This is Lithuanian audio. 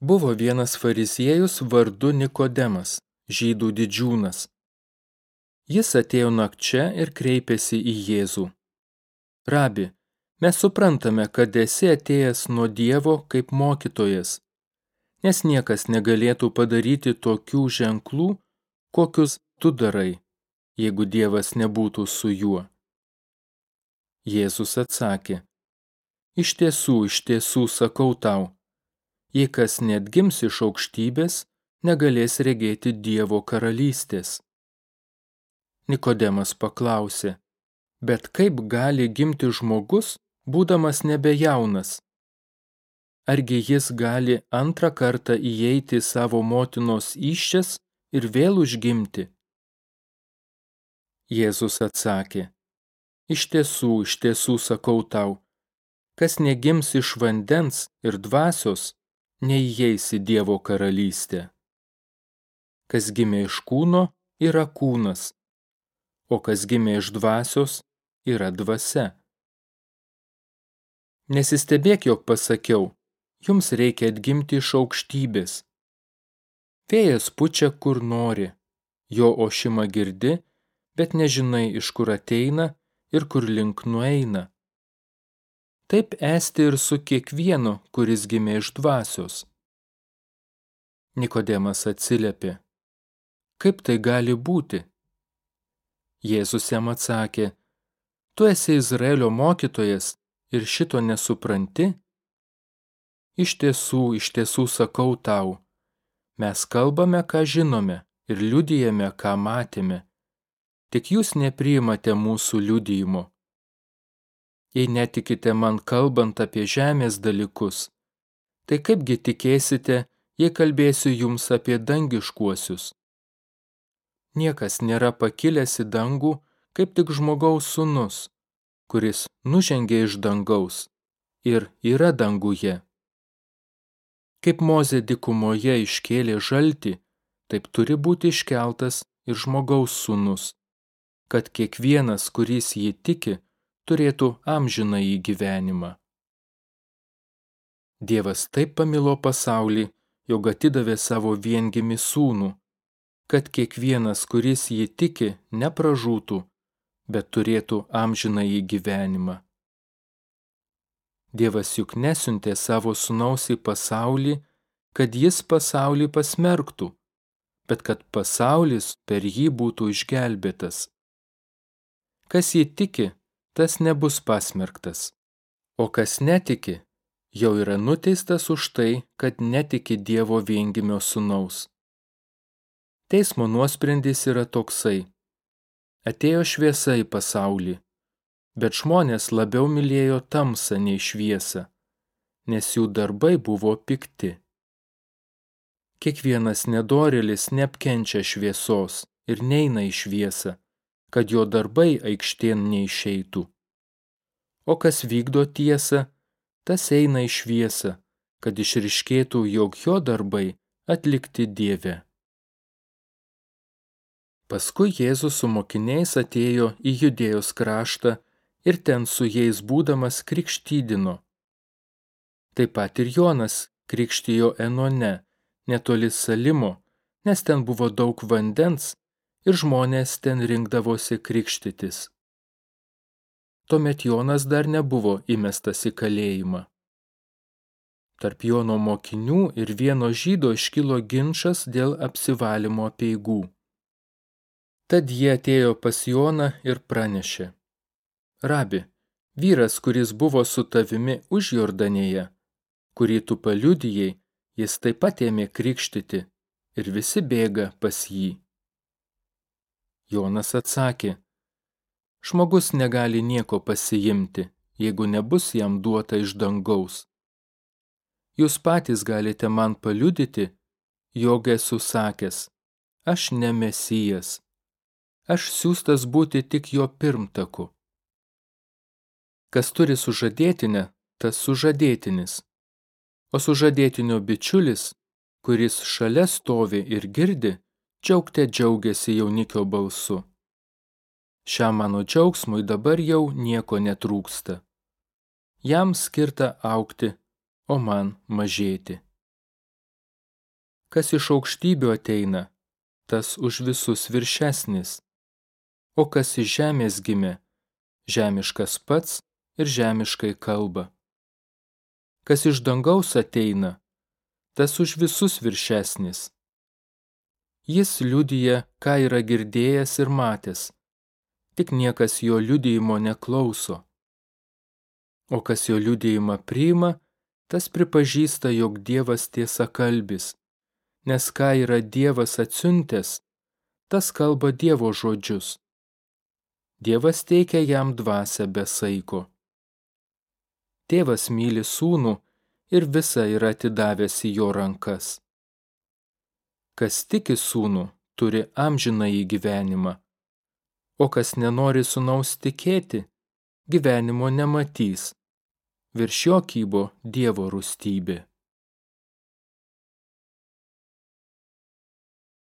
Buvo vienas fariziejus vardu Nikodemas, žydų didžiūnas. Jis atėjo nakčia ir kreipėsi į Jėzų. Rabi, mes suprantame, kad esi atėjęs nuo Dievo kaip mokytojas, nes niekas negalėtų padaryti tokių ženklų, kokius tu darai, jeigu Dievas nebūtų su juo. Jėzus atsakė, iš tiesų, iš tiesų sakau tau, jei kas net gims iš aukštybės, negalės regėti Dievo karalystės. Nikodemas paklausė, bet kaip gali gimti žmogus, būdamas nebejaunas? Argi jis gali antrą kartą įeiti savo motinos iščias ir vėl užgimti? Jėzus atsakė, iš tiesų, iš tiesų sakau tau, kas negims iš vandens ir dvasios, neįeis į Dievo karalystę. Kas gimė iš kūno, yra kūnas, o kas gimė iš dvasios, yra dvasia. Nesistebėk, jog pasakiau, jums reikia atgimti iš aukštybės. Vėjas pučia kur nori, jo ošimą girdi, bet nežinai, iš kur ateina ir kur link nueina. Taip esti ir su kiekvienu, kuris gimė iš dvasios. Nikodemas atsiliepė. Kaip tai gali būti? Jėzus jam atsakė, tu esi Izraelio mokytojas ir šito nesupranti? Iš tiesų, iš tiesų sakau tau, mes kalbame, ką žinome ir liudijame, ką matėme, tik jūs nepriimate mūsų liudijimo. Jei netikite man kalbant apie žemės dalykus, tai kaipgi tikėsite, jei kalbėsiu jums apie dangiškuosius? Niekas nėra pakilęs į dangų, kaip tik žmogaus sunus, kuris nužengė iš dangaus ir yra danguje. Kaip Mozė dikumoje iškėlė žaltį, taip turi būti iškeltas ir žmogaus sunus, kad kiekvienas, kuris jį tiki, turėtų amžiną į gyvenimą. Dievas taip pamilo pasaulį, jog atidavė savo viengimi sūnų, kad kiekvienas, kuris jį tiki, nepražūtų, bet turėtų amžiną į gyvenimą. Dievas juk nesiuntė savo sūnaus į pasaulį, kad jis pasaulį pasmerktų, bet kad pasaulis per jį būtų išgelbėtas. Kas jį tiki, tas nebus pasmerktas, o kas netiki, jau yra nuteistas už tai, kad netiki Dievo viengimio sunaus. Teismo nuosprendis yra toksai. Atėjo šviesa į pasaulį, bet žmonės labiau mylėjo tamsą nei šviesą, nes jų darbai buvo pikti. Kiekvienas nedorėlis neapkenčia šviesos ir neina į šviesą, kad jo darbai aikštien neišeitų. O kas vykdo tiesą, tas eina į šviesą, kad išriškėtų, jog jo darbai atlikti Dieve. Paskui Jėzus su mokiniais atėjo į judėjos kraštą ir ten su jais būdamas krikštydino. Taip pat ir Jonas krikštijo Enone, netoli Salimo, nes ten buvo daug vandens ir žmonės ten rinkdavosi krikštytis. Tuomet Jonas dar nebuvo įmestas į kalėjimą. Tarp Jono mokinių ir vieno žydo iškilo ginčas dėl apsivalymo peigų. Tad jie atėjo pas Joną ir pranešė. Rabi, vyras, kuris buvo su tavimi už Jordanėje, kurį tu paliudijai, jis taip pat ėmė krikštyti ir visi bėga pas jį. Jonas atsakė, žmogus negali nieko pasiimti, jeigu nebus jam duota iš dangaus. Jūs patys galite man paliudyti, jog esu sakęs, aš ne mesijas aš siūstas būti tik jo pirmtaku. Kas turi sužadėtinę, tas sužadėtinis, o sužadėtinio bičiulis, kuris šalia stovi ir girdi, džiaugte džiaugiasi jaunikio balsu. Šiam mano džiaugsmui dabar jau nieko netrūksta. Jam skirta aukti, o man mažėti. Kas iš aukštybių ateina, tas už visus viršesnis. O kas iš žemės gimė, žemiškas pats ir žemiškai kalba. Kas iš dangaus ateina, tas už visus viršesnis. Jis liudyja, ką yra girdėjęs ir matęs, tik niekas jo liudijimo neklauso. O kas jo liudijimą priima, tas pripažįsta, jog Dievas tiesa kalbis nes ką yra Dievas atsiuntęs, tas kalba Dievo žodžius. Dievas teikia jam dvasę be saiko. Tėvas myli sūnų ir visa yra atidavęs į jo rankas. Kas tiki sūnų, turi amžiną į gyvenimą, o kas nenori sūnaus tikėti, gyvenimo nematys. Virš jo kybo Dievo rūstybė.